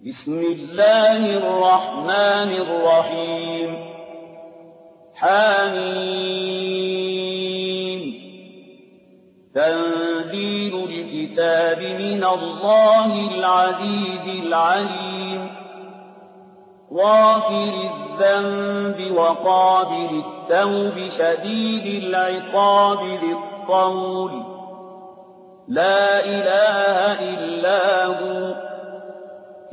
بسم الله الرحمن الرحيم. حميم. تنزيل الكتاب من الله العزيز العليم. غافر الذنب وقابل التوب شديد العقاب بالطول لا إله إلا هو.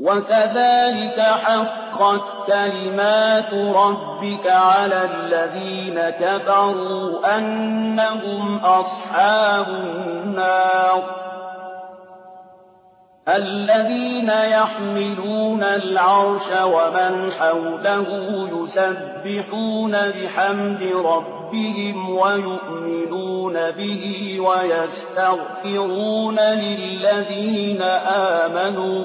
وكذلك حقت كلمات ربك على الذين كفروا أنهم أصحاب النار. الذين يحملون العرش ومن حوله يسبحون بحمد ربهم ويؤمنون به ويستغفرون للذين آمنوا.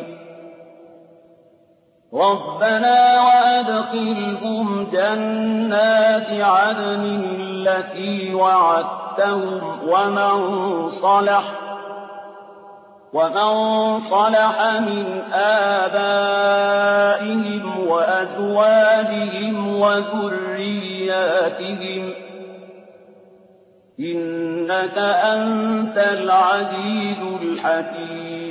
ربنا وأدخلهم جنات عدن التي وعدتهم ومن صلح ومن صلح من آبائهم وأزواجهم وذرياتهم. إنك أنت العزيز الحكيم.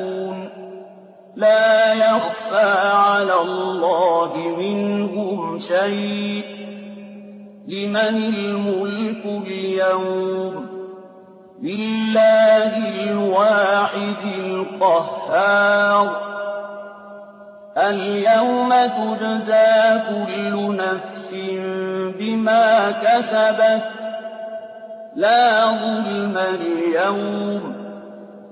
لا يخفى على الله منهم شيء. لمن الملك اليوم؟ لله الواحد القهار. اليوم تجزى كل نفس بما كسبت. لا ظلم اليوم.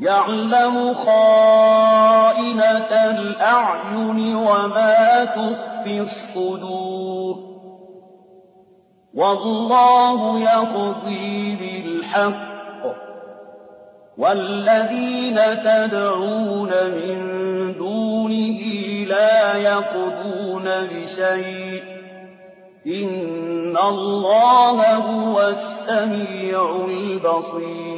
يعلم خائنة الأعين وما تخفي الصدور والله يقضي بالحق والذين تدعون من دونه لا يقضون بشيء إن الله هو السميع البصير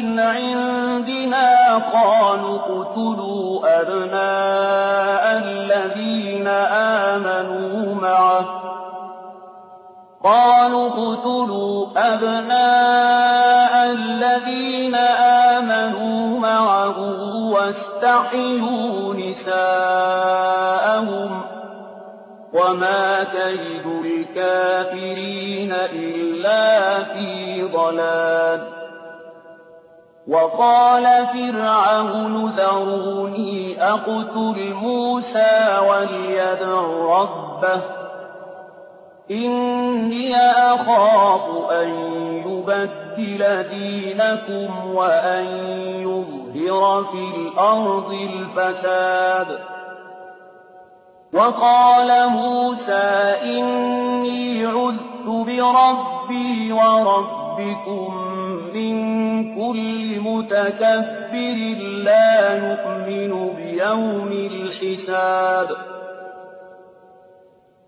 مِنْ عِندِنَا قَالُوا اقْتُلُوا أَبْنَاءَ الَّذِينَ آمَنُوا مَعَهُ قالوا اقتلوا أبناء الذين آمنوا معه واستحيوا نساءهم وما كيد الكافرين إلا في ضلال وقال فرعون ذروني أقتل موسى وليدع ربه. إني أخاف أن يبدل دينكم وأن يظهر في الأرض الفساد. وقال موسى إني عذت بربي وربكم من كل متكبر لا يؤمن بيوم الحساب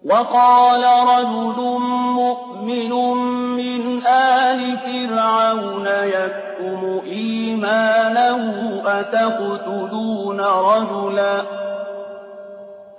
وقال رجل مؤمن من آل فرعون يكتم إيمانه أتقتلون رجلاً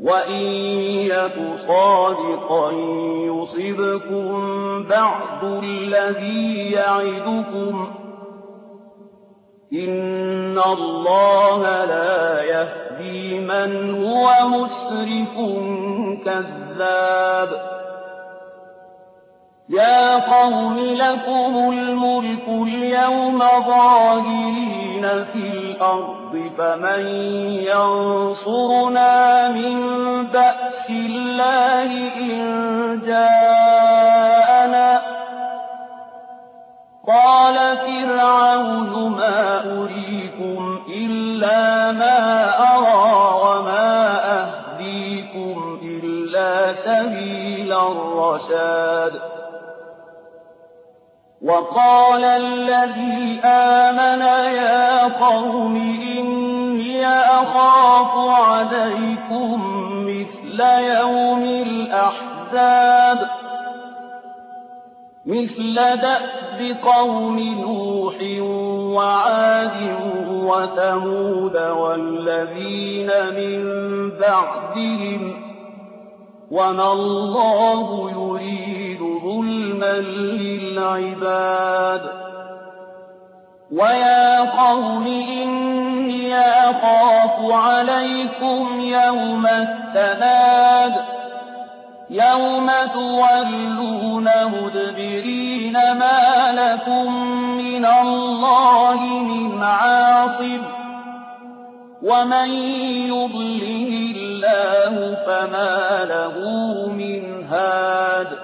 وَإِن يَكُ صَادِقًا يُصِبْكُم بَعْضُ الَّذِي يَعِدُكُمْ ۖ إِنَّ اللَّهَ لَا يَهْدِي مَنْ هُوَ مُسْرِفٌ كَذَّابٌ يَا قَوْمِ لَكُمُ الْمُلْكُ الْيَوْمَ ظَاهِرِينَ مُفْسِدِينَ فِي الْأَرْضِ فَمَن يَنصُرُنَا مِن بَأْسِ اللَّهِ إِن جَاءَنَا ۚ قَالَ فِرْعَوْنُ مَا أُرِيكُمْ إِلَّا مَا أَرَىٰ وَمَا أَهْدِيكُمْ إِلَّا سَبِيلَ الرَّشَادِ وَقَالَ الَّذِي آمَنَ يَا قَوْمِ إِنِّي أَخَافُ عَلَيْكُم مِّثْلَ يَوْمِ الْأَحْزَابِ مِثْلَ دَأْبِ قَوْمِ نُوحٍ وَعَادٍ وَثَمُودَ وَالَّذِينَ مِن بَعْدِهِمْ ۚ وَمَا اللَّهُ يُرِيدُ ظُلْمًا لِّلْعِبَادِ وَيَا قَوْمِ إِنِّي أَخَافُ عَلَيْكُمْ يَوْمَ التَّنَادِ يَوْمَ تُوَلُّونَ مُدْبِرِينَ مَا لَكُم مِّنَ اللَّهِ مِنْ عَاصِمٍ ۗ وَمَن يُضْلِلِ اللَّهُ فَمَا لَهُ مِنْ هَادٍ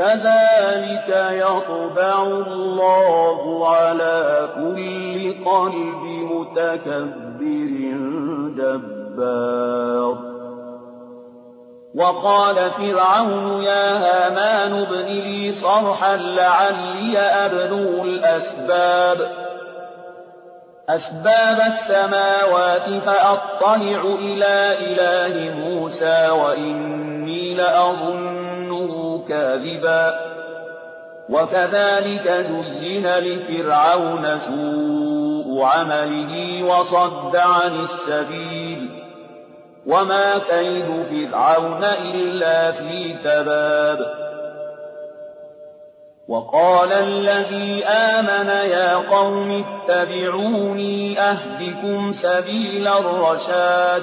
كَذَٰلِكَ يَطْبَعُ اللَّهُ عَلَىٰ كُلِّ قَلْبِ مُتَكَبِّرٍ جَبَّارٍ. وَقَالَ فِرْعَوْنُ يَا هَامَانُ ابْنِ لِي صَرْحًا لَّعَلِّي أَبْلُغُ الْأَسْبَابَ. أسباب السماوات فأطلع إلى إله موسى وإني لأظنه كاذبا وكذلك زين لفرعون سوء عمله وصد عن السبيل وما كيد فرعون إلا في تباب وَقَالَ الَّذِي آمَنَ يَا قَوْمِ اتَّبِعُونِي أَهْدِكُمْ سَبِيلَ الرَّشَادِ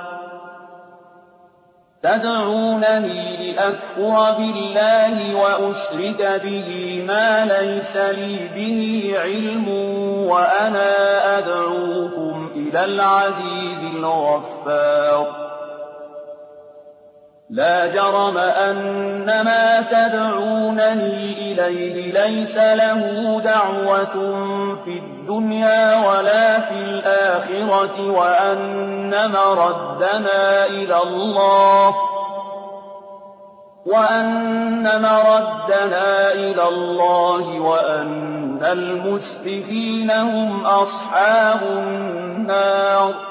تَدْعُونَنِي لِأَكْفُرَ بِاللَّهِ وَأُشْرِكَ بِهِ مَا لَيْسَ لِي بِهِ عِلْمٌ وَأَنَا أَدْعُوكُمْ إِلَى الْعَزِيزِ الْغَفَّارِ. لَا جَرَمَ أَنَّ مَا تَدْعُونَنِي إِلَيْهِ لَيْسَ لَهُ دَعْوَةٌ فِي الدُّنْيَا وَلَا فِي الْآخِرَةِ وَأَنَّ مَرَدَّنَا إِلَى اللَّهِ وَأَنَّ مَرَدَّنَا إِلَى اللَّهِ وَأَنَّ الْمُسْرِفِينَ هُمْ أَصْحَابُ النَّارِ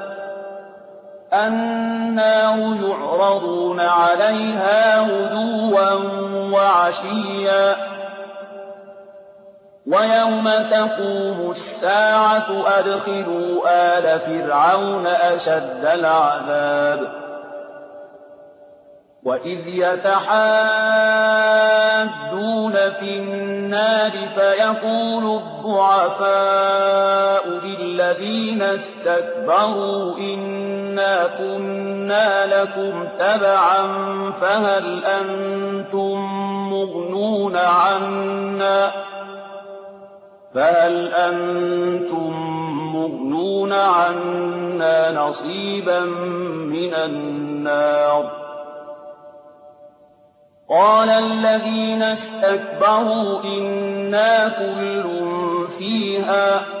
النار يعرضون عليها غدوا وعشيا. ويوم تقوم الساعة أدخلوا آل فرعون أشد العذاب. وإذ يتحاجون في النار فيقول الضعفاء للذين استكبروا إنا كنا لكم تبعا فهل أنتم مغنون عنا فهل أنتم مغنون عنا نصيبا من النار قال الذين استكبروا إنا كل فيها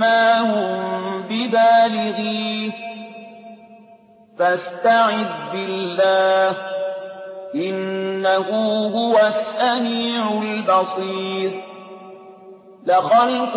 مَّا هُم بِبَالِغِيهِ. فاستعذ بالله إنه هو السميع البصير. لخلق